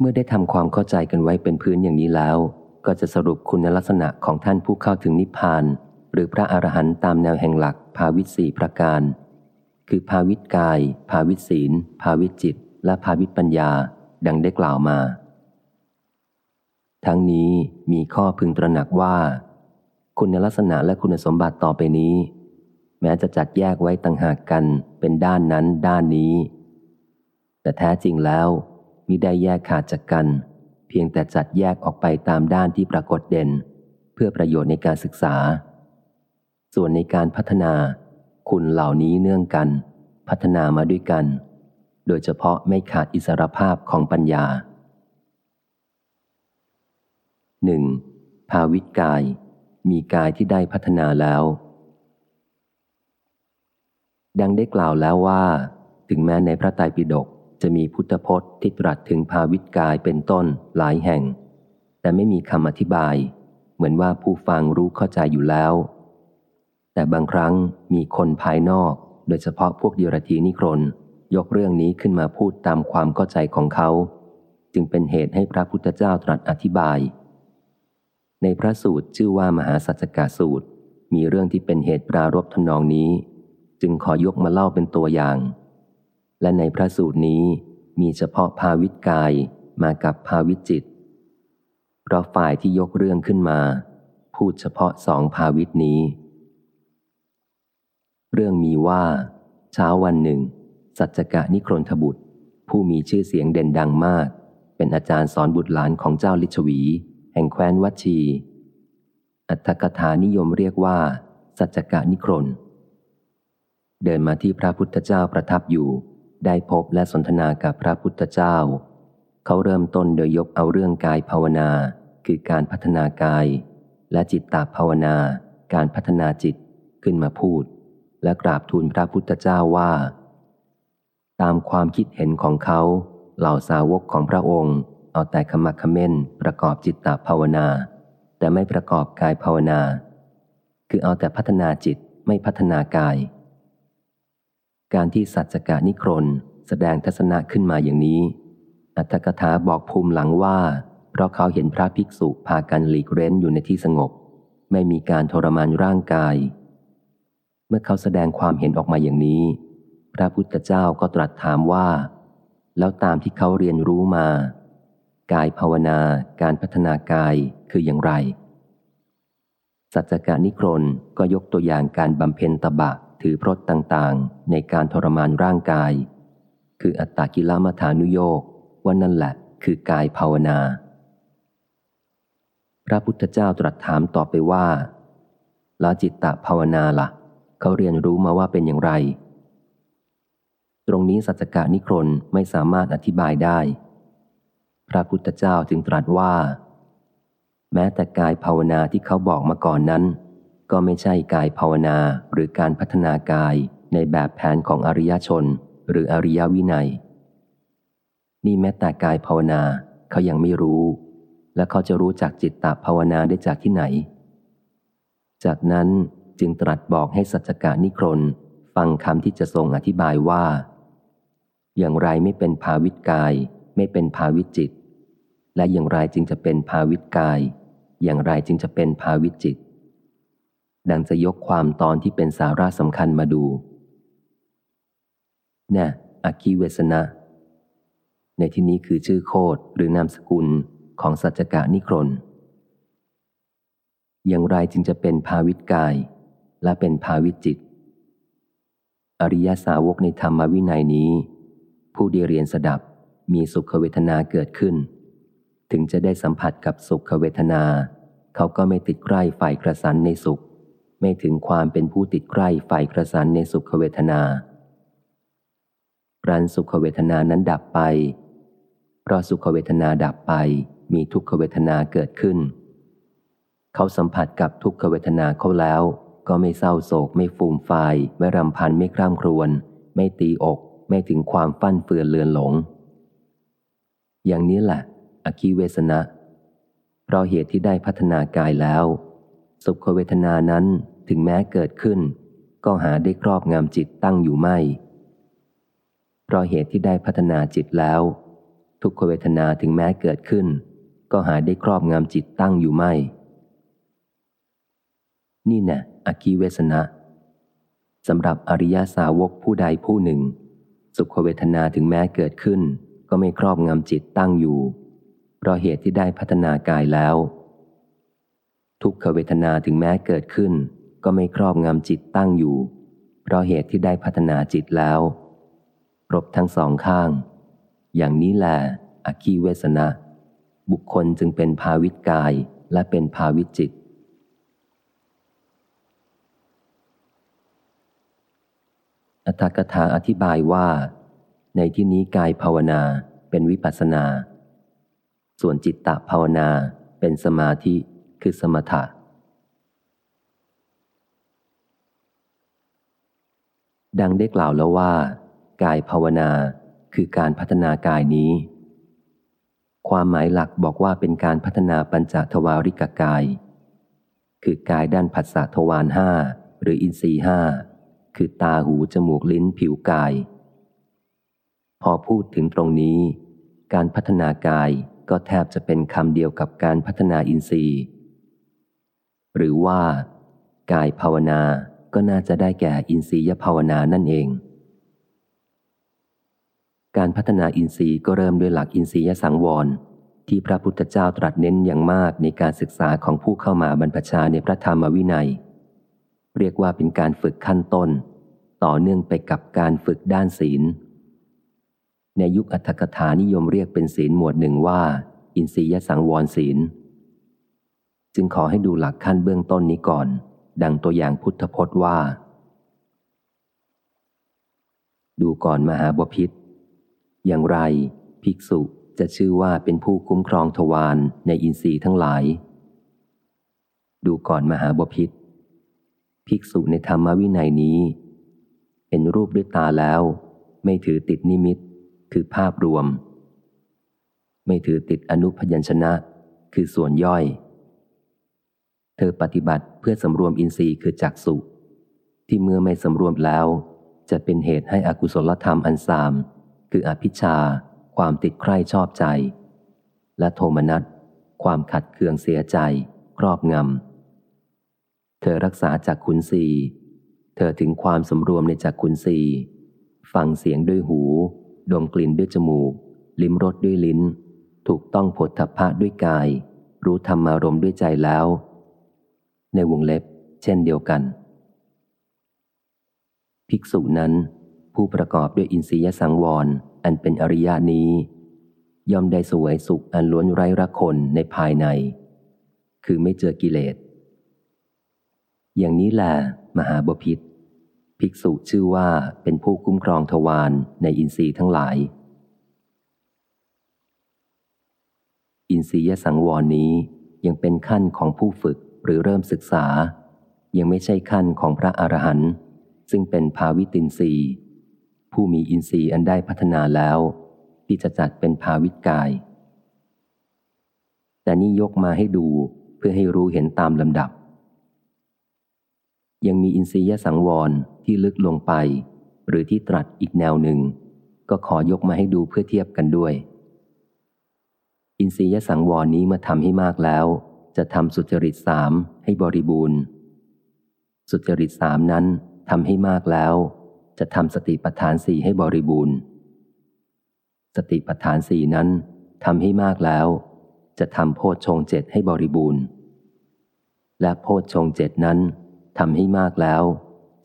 เมื่อได้ทำความเข้าใจกันไว้เป็นพื้นอย่างนี้แล้ว ก็จะสรุปคุณลักษณะของท่านผู้เข้าถึงนิพพาน หรือพระอรหันต์ตามแนวแห่งหลักภาวิตสีประการ คือภาวิตกาย ภาวิตศีล ภาวิตจิต และภาวิตปัญญา ดังได้กล่าวมา ทั้งนี้มีข้อพึงตระหนักว่า คุณลักษณะและคุณสมบัติต่อไปนี้ แม้จะจัดแยกไว้ต่างหากกันเป็นด้านนั้นด้านนี้ แต่แท้จริงแล้ว มิได้แยกขาดจากกัน เพียงแต่จัดแยกออกไปตามด้านที่ปรากฏเด่น เพื่อประโยชน์ในการศึกษา ส่วนในการพัฒนา คุณเหล่านี้เนื่องกัน พัฒนามาด้วยกัน โดยเฉพาะไม่ขาดอิสรภาพของปัญญา 1. ภาวิตกาย มีกายที่ได้พัฒนาแล้ว ดังได้กล่าวแล้วว่า ถึงแม้ในพระไตรปิฎก จะมีพุทธพจน์ที่ตรัสถึงภาวิตกายเป็นต้นหลายแห่ง แต่ไม่มีคำอธิบาย เหมือนว่าผู้ฟังรู้เข้าใจอยู่แล้ว แต่บางครั้งมีคนภายนอก โดยเฉพาะพวกเดียรธีนิครนยกเรื่องนี้ขึ้นมาพูดตามความเข้าใจของเขา จึงเป็นเหตุให้พระพุทธเจ้าตรัสอธิบาย ในพระสูตรชื่อว่ามหาสัจจกาสูตร มีเรื่องที่เป็นเหตุปรารบทนองนี้ จึงขอยกมาเล่าเป็นตัวอย่าง และในพระสูตรนี้มีเฉพาะภาวิตกายมากับภาวิจิต เพราะฝ่ายที่ยกเรื่องขึ้นมา พูดเฉพาะสองภาวิตนี้ เรื่องมีว่า เช้าวันหนึ่ง สัจจกะนิครนทบุตร ผู้มีชื่อเสียงเด่นดังมาก เป็นอาจารย์สอนบุตรหลานของเจ้าลิชวี แห่งแคว้นวัชี อัตถกถานิยมเรียกว่า สัจจกะนิครนเดินมาที่พระพุทธเจ้าประทับอยู่ ได้พบและสนทนากับพระพุทธเจ้า เขาเริ่มต้นโดยยกเอาเรื่องกายภาวนา คือการพัฒนากาย และจิตตาภาวนา การพัฒนาจิตขึ้นมาพูด และกราบทูลพระพุทธเจ้าว่า ตามความคิดเห็นของเขา เหล่าสาวกของพระองค์ เอาแต่ขมักขม้นประกอบจิตตภาวนา แต่ไม่ประกอบกายภาวนา คือเอาแต่พัฒนาจิตไม่พัฒนากาย การที่สัจจกานิครนแสดงทัศนะขึ้นมาอย่างนี้ อัตถกถาบอกภูมิหลังว่า เพราะเขาเห็นพระภิกษุพากันหลีกเร้นอยู่ในที่สงบ ไม่มีการทรมานร่างกาย เมื่อเขาแสดงความเห็นออกมาอย่างนี้ พระพุทธเจ้าก็ตรัสถามว่า แล้วตามที่เขาเรียนรู้มา กายภาวนาการพัฒนากายคืออย่างไรสัจจกานิครนก็ยกตัวอย่างการบำเพ็ญตบะ ถือพรตต่างๆ ในการทรมานร่างกาย คืออัตตากิลมัฐานุโยกว่านั่นแหละคือกายภาวนา พระพุทธเจ้าตรัสถามต่อไปว่า แล้วจิตตภาวนาละ่ะ เขาเรียนรู้มาว่าเป็นอย่างไร ตรงนี้สัจกานิครนไม่สามารถอธิบายได้ พระพุทธเจ้าจึงตรัสว่า แม้แต่กายภาวนาที่เขาบอกมาก่อนนั้น ก็ไม่ใช่กายภาวนาหรือการพัฒนากายในแบบแผนของอริยชน หรืออริยวินัย นี่แม้แต่กายภาวนาเขายังไม่รู้ และเขาจะรู้จักจิตตภาวนาได้จากที่ไหน จากนั้นจึงตรัสบอกให้สัจกานิครนฟังคำที่จะทรงอธิบายว่า อย่างไรไม่เป็นภาวิตกาย ไม่เป็นภาวิจิต และอย่างไรจึงจะเป็นภาวิตกาย อย่างไรจึงจะเป็นภาวิจิต ดังจะยกความตอนที่เป็นสาระสำคัญมาดูนี่อักีเวสนะ ในที่นี้คือชื่อโคดหรือนามสกุลของสัจกานิครน อย่างไรจึงจะเป็นภาวิตกายและเป็นภาวิจิต อริยสาวกในธรรมวินัยนี้ ผู้เดียเรียนสดับมีสุขเวทนาเกิดขึ้น ถึงจะได้สัมผัสกับสุขเวทนา เขาก็ไม่ติดใกล้ฝ่ายกระสันในสุข ไม่ถึงความเป็นผู้ติดใกล้ฝ่ายกระสันในสุขเวทนารันสุขเวทนานั้นดับไป เพราะสุขเวทนาดับไปมีทุกขเวทนาเกิดขึ้น เขาสัมผัสกับทุกขเวทนาเขาแล้ว ก็ไม่เศร้าโศกไม่ฟูมไฟไม่รำพันไม่คร่ำครวญไม่ตีอก ไม่ถึงความฟั่นเฟือนเลือนหลง อย่างนี้แหละอคิเวสนะเพราะเหตุที่ได้พัฒนากายแล้ว สุขเวทนานั้น ถึงแม้เกิดขึ้น ก็หาได้ครอบงำจิตตั้งอยู่ไม่ เพราะเหตุที่ได้พัฒนาจิตแล้ว ทุกขเวทนาถึงแม้เกิดขึ้น ก็หาได้ครอบงำจิตตั้งอยู่ไม่ นี่แน่อคีเวสนะสำหรับอริยาสาวกผู้ใดผู้หนึ่ง สุขเวทนาถึงแม้เกิดขึ้น ก็ไม่ครอบงำจิตตั้งอยู่ เพราะเหตุที่ได้พัฒนากายแล้ว ทุกขเวทนาถึงแม้เกิดขึ้น ก็ไม่ครอบงำจิตตั้งอยู่ เพราะเหตุที่ได้พัฒนาจิตแล้วครบทั้งสองข้าง อย่างนี้แหละอคีเวสนะ บุคคลจึงเป็นภาวิตกายและเป็นภาวิจิต อัตถกถาอธิบายว่า ในที่นี้กายภาวนาเป็นวิปัสนา ส่วนจิตตภาวนาเป็นสมาธิคือสมถะ ดังได้กล่าวแล้วว่า กายภาวนาคือการพัฒนากายนี้ ความหมายหลักบอกว่าเป็นการพัฒนาปัญจทวาริกกาย คือกายด้านผัสสะทวารห้าหรืออินทรีห้าคือตาหูจมูกลิ้นผิวกาย พอพูดถึงตรงนี้ การพัฒนากายก็แทบจะเป็นคำเดียวกับการพัฒนาอินทรีย์ หรือว่า กายภาวนา ก็น่าจะได้แก่อินทรียภาวนานั่นเอง การพัฒนาอินทรีย์ก็เริ่มด้วยหลักอินทรียสังวร ที่พระพุทธเจ้าตรัสเน้นอย่างมากในการศึกษาของผู้เข้ามาบรรพชาในพระธรรมวินัย เรียกว่าเป็นการฝึกขั้นต้น ต่อเนื่องไปกับการฝึกด้านศีล ในยุคอัตถกถานิยมเรียกเป็นศีลหมวดหนึ่งว่า อินทรียสังวรศีล จึงขอให้ดูหลักขั้นเบื้องต้นนี้ก่อน ดังตัวอย่างพุทธพจน์ว่า ดูก่อนมหาบพิษอย่างไร ภิกษุจะชื่อว่าเป็นผู้คุ้มครองทวารในอินทรีย์ทั้งหลาย ดูก่อนมหาบพิษภิกษุในธรรมวินัยนี้ เห็นรูปด้วยตาแล้ว ไม่ถือติดนิมิต คือภาพรวม ไม่ถือติดอนุพยัญชนะ คือส่วนย่อย เธอปฏิบัติ เพื่อสำรวมอินทรีย์คือจักสุที่เมื่อไม่สำรวมแล้ว จะเป็นเหตุให้อกุศลธรรมอันสาม คืออภิชา ความติดใคร่ชอบใจ และโทมนัสความขัดเคืองเสียใจ ครอบงำ เธอรักษาจากขุนสีเธอถึงความสำรวมในจากขุนสีฟังเสียงด้วยหู ดมกลิ่นด้วยจมูก ลิ้มรสด้วยลิ้น ถูกต้องผลทพะด้วยกาย รู้ธรรมารมด้วยใจแล้ว ในวงเล็บ เช่นเดียวกัน ภิกษุนั้น ผู้ประกอบด้วยอินทรียสังวร อันเป็นอริยานี้ ย่อมได้สวยสุขอันล้วนไร้รักคนในภายใน คือไม่เจอกิเลส อย่างนี้แหละมหาบพิษภิกษุชื่อว่าเป็นผู้คุ้มครองทวารในอินทรีย์ทั้งหลาย อินทรียสังวรนี้ยังเป็นขั้นของผู้ฝึก หรือเริ่มศึกษา ยังไม่ใช่ขั้นของพระอรหันต์ซึ่งเป็นภาวิตินทรีย์ผู้มีอินทรีย์อันได้พัฒนาแล้ว ที่จะจัดเป็นภาวิตกาย แต่นี่ยกมาให้ดูเพื่อให้รู้เห็นตามลำดับ ยังมีอินทรียสังวรที่ลึกลงไป หรือที่ตรัสอีกแนวหนึ่ง ก็ขอยกมาให้ดูเพื่อเทียบกันด้วย อินทรียสังวรนี้มื่อทำให้มากแล้ว จะทำสุจริตสามให้บริบูรณ์ สุจริตสามนั้นทำให้มากแล้ว จะทำสติปัฏฐานสี่ให้บริบูรณ์ สติปัฏฐานสี่นั้นทำให้มากแล้ว จะทำโพชฌงเจ็ดให้บริบูรณ์ และโพชฌงเจ็ดนั้นทำให้มากแล้ว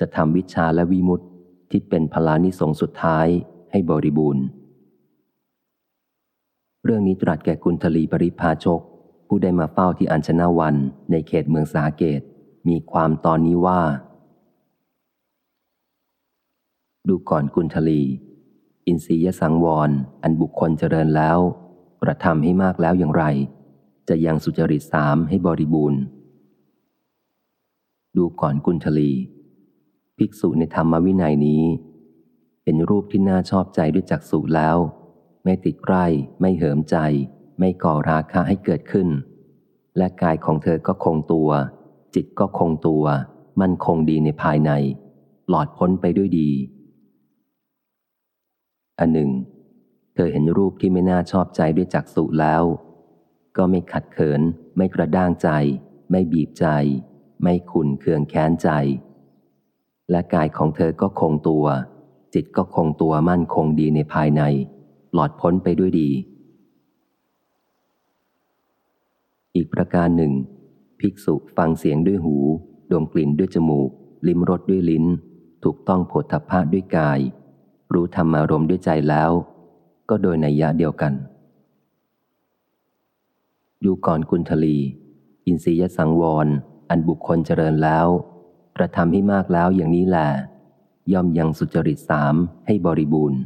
จะทำวิชาและวิมุตติที่เป็นพลานิสงสุดท้ายให้บริบูรณ์ เรื่องนี้ตรัสแก่กุณทลีปริพาชก ผู้ได้มาเฝ้าที่อัญชนาวันในเขตเมืองสาเกต มีความตอนนี้ว่า ดูก่อนกุณทลี อินทรียสังวร อันบุคคลเจริญแล้ว กระทำให้มากแล้วอย่างไร จะยังสุจริตสามให้บริบูรณ์ ดูก่อนกุณทลี ภิกษุในธรรมวินัยนี้ เป็นรูปที่น่าชอบใจด้วยจักษุแล้ว ไม่ติดใกล้ไม่เหิมใจ ไม่ก่อราคะให้เกิดขึ้น และกายของเธอก็คงตัว จิตก็คงตัว มั่นคงดีในภายใน หลอดพ้นไปด้วยดี อันหนึ่ง เธอเห็นรูปที่ไม่น่าชอบใจด้วยจักษุแล้ว ก็ไม่ขัดเขิน ไม่กระด้างใจ ไม่บีบใจ ไม่ขุนเคืองแค้นใจ และกายของเธอก็คงตัว จิตก็คงตัวมั่นคงดีในภายในปลอดพ้นไปด้วยดี อีกประการหนึ่ง ภิกษุฟังเสียงด้วยหู ดมกลิ่นด้วยจมูก ลิ้มรสด้วยลิ้น ถูกต้องโผฏฐัพพะด้วยกาย รู้ธรรมารมด้วยใจแล้ว ก็โดยในยะเดียวกัน ดูก่อนกุณทลี อินทรียสังวร อันบุคคลเจริญแล้วกระทำให้มากแล้วอย่างนี้แหละย่อมยังสุจริตสามให้บริบูรณ์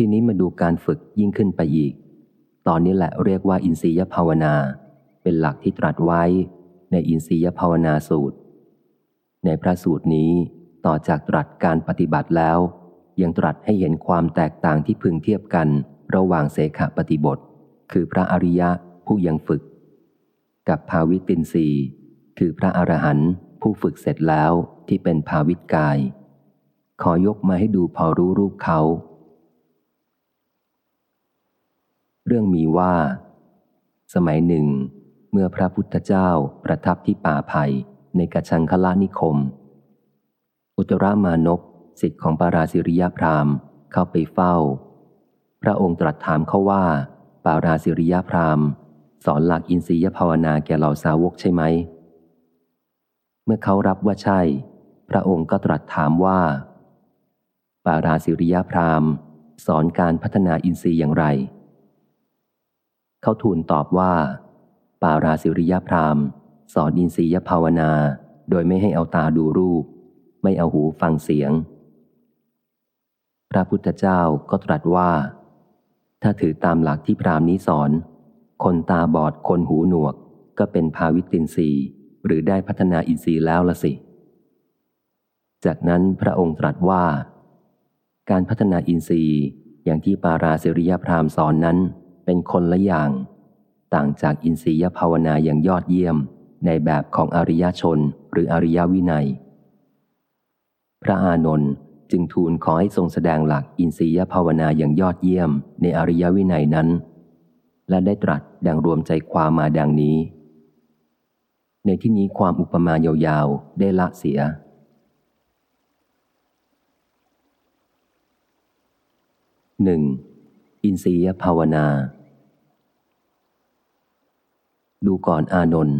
ทีนี้มาดูการฝึกยิ่งขึ้นไปอีก ตอนนี้แหละเรียกว่าอินทรียภาวนา เป็นหลักที่ตรัสไว้ในอินทรียภาวนาสูตร ในพระสูตรนี้ต่อจากตรัสการปฏิบัติแล้ว ยังตรัสให้เห็นความแตกต่างที่พึงเทียบกันระหว่างเสขปฏิบท คือพระอริยะผู้ยังฝึก กับภาวิตินรีคือพระอรหันต์ผู้ฝึกเสร็จแล้วที่เป็นภาวิตกาย ขอยกมาให้ดูพอรู้รูปเขา เรื่องมีว่า สมัยหนึ่ง เมื่อพระพุทธเจ้าประทับที่ป่าไผ่ในกัชังคละนิคม อุตรามานพสิทธิ์ของปาราสิริยพรามเข้าไปเฝ้า พระองค์ตรัสถามเขาว่า ปาราสิริยพรามสอนหลักอินทรียภาวนาแก่เหล่าสาวกใช่ไหม เมื่อเขารับว่าใช่ พระองค์ก็ตรัสถามว่า ปาราสิริยพรามสอนการพัฒนาอินทรีย์อย่างไร เขาทูลตอบว่า ปาราสิริยพรามสอนอินทรียภาวนา โดยไม่ให้เอาตาดูรูป ไม่เอาหูฟังเสียง พระพุทธเจ้าก็ตรัสว่า ถ้าถือตามหลักที่พรามนี้สอน คนตาบอดคนหูหนวก ก็เป็นภาวิตินรีหรือได้พัฒนาอินทรีย์แล้วละสิ จากนั้นพระองค์ตรัสว่า การพัฒนาอินทรีย์อย่างที่ปาราเสริยพรามสอนนั้น เป็นคนละอย่าง ต่างจากอินทรียภาวนาอย่างยอดเยี่ยมในแบบของอริยชนหรืออริยวินัย พระอานนท์จึงทูลขอให้ทรงแสดงหลักอินทรียภาวนาอย่างยอดเยี่ยมในอริยวินัยนั้น และได้ตรัสดังรวมใจความมาดังนี้ ในที่นี้ความอุปมายาวๆได้ละเสียหนึ่งอินทรียภาวนา ดูก่อนอานนท์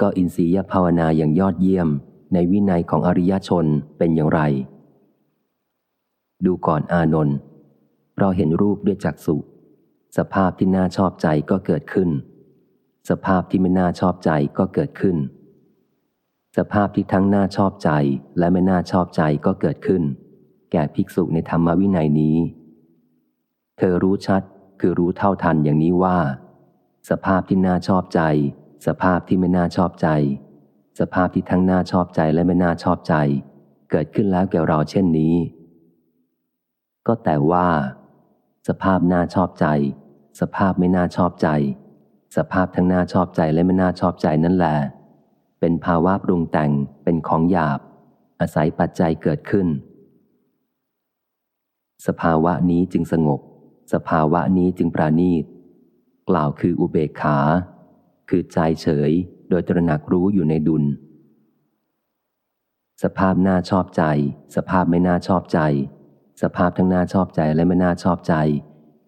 ก็อินทรียภาวนาอย่างยอดเยี่ยมในวินัยของอริยชนเป็นอย่างไร ดูก่อนอานนท์เราเห็นรูปด้วยจักษุ สภาพที่น่าชอบใจก็เกิดขึ้น สภาพที่ไม่น่าชอบใจก็เกิดขึ้น สภาพที่ทั้งน่าชอบใจและไม่น่าชอบใจก็เกิดขึ้น แก่ภิกษุในธรรมวินัยนี้ เธอรู้ชัดคือรู้เท่าทันอย่างนี้ว่า สภาพที่น่าชอบใจ สภาพที่ไม่น่าชอบใจ สภาพที่ทั้งน่าชอบใจและไม่น่าชอบใจ เกิดขึ้นแล้วแก่เราเช่นนี้ ก็แต่ว่า สภาพน่าชอบใจ สภาพไม่น่าชอบใจ สภาพทั้งน่าชอบใจและไม่น่าชอบใจนั่นแหละเป็นภาวะปรุงแต่งเป็นของหยาบ อาศัยปัจจัยเกิดขึ้น สภาวะนี้จึงสงบ สภาวะนี้จึงปราณีต กล่าวคืออุเบกขา คือใจเฉยโดยตระหนักรู้อยู่ในดุล สภาพน่าชอบใจ สภาพไม่น่าชอบใจ สภาพทั้งน่าชอบใจและไม่น่าชอบใจ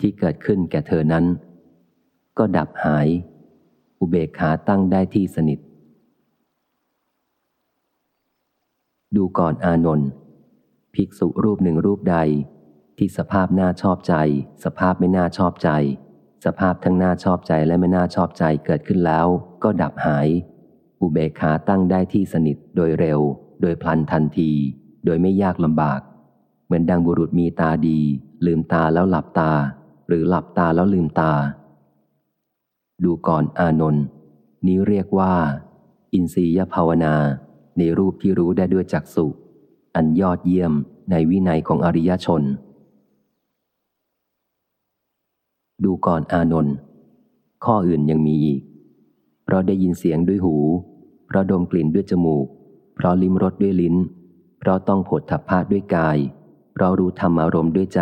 ที่เกิดขึ้นแก่เธอนั้น ก็ดับหาย อุเบกขาตั้งได้ที่สนิท ดูก่อนอานนท์ภิกษุรูปหนึ่งรูปใด ที่สภาพน่าชอบใจ สภาพไม่น่าชอบใจ สภาพทั้งน่าชอบใจและไม่น่าชอบใจเกิดขึ้นแล้ว ก็ดับหาย อุเบกขาตั้งได้ที่สนิทโดยเร็ว โดยพลันทันที โดยไม่ยากลำบาก เหมือนดังบุรุษมีตาดี ลืมตาแล้วหลับตา หรือหลับตาแล้วลืมตา ดูก่อนอานนท์นี้เรียกว่า อินทรียภาวนา ในรูปที่รู้ได้ด้วยจักสุอันยอดเยี่ยมในวินัยของอริยชน ดูก่อนอานนท์ข้ออื่นยังมีอีกเราได้ยินเสียงด้วยหู เพราะดมกลิ่นด้วยจมูก เพราะลิ้มรสด้วยลิ้น เพราะต้องผดทัพพาด้วยกาย เพราะรู้ธรรมอารมณ์ด้วยใจ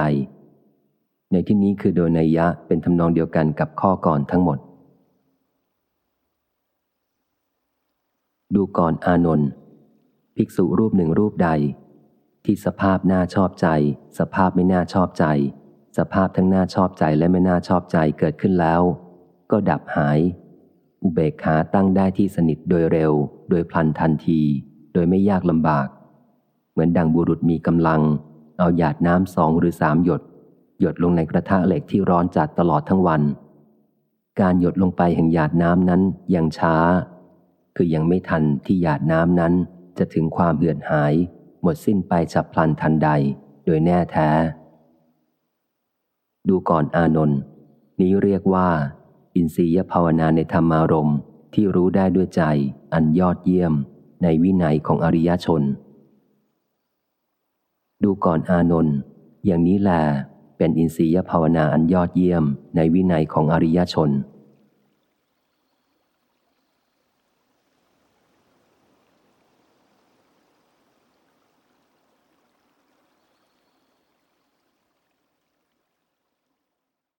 ในที่นี้คือโดยนัยยะเป็นทำนองเดียวกันกับข้อก่อนทั้งหมด ดูก่อนอานนท์ภิกษุรูปหนึ่งรูปใด ที่สภาพน่าชอบใจ สภาพไม่น่าชอบใจ สภาพทั้งน่าชอบใจและไม่น่าชอบใจเกิดขึ้นแล้ว ก็ดับหาย อุเบกขาตั้งได้ที่สนิทโดยเร็ว โดยพลันทันที โดยไม่ยากลำบาก เหมือนดังบุรุษมีกำลัง เอาหยาดน้ำสองหรือสามหยด หยดลงในกระทะเหล็กที่ร้อนจัดตลอดทั้งวัน การหยดลงไปแห่งหยาดน้ำนั้นยังช้า คือยังไม่ทันที่หยาดน้ำนั้นจะถึงความเหือดหาย หมดสิ้นไปฉับพลันทันใด โดยแน่แท้ ดูก่อนอานนท์นี้เรียกว่า อินทรียภาวนาในธรรมารมณ์ที่รู้ได้ด้วยใจอันยอดเยี่ยมในวินัยของอริยชน ดูก่อนอานนท์อย่างนี้แหละเป็นอินทรียภาวนาอันยอดเยี่ยมในวินัยของอริยชน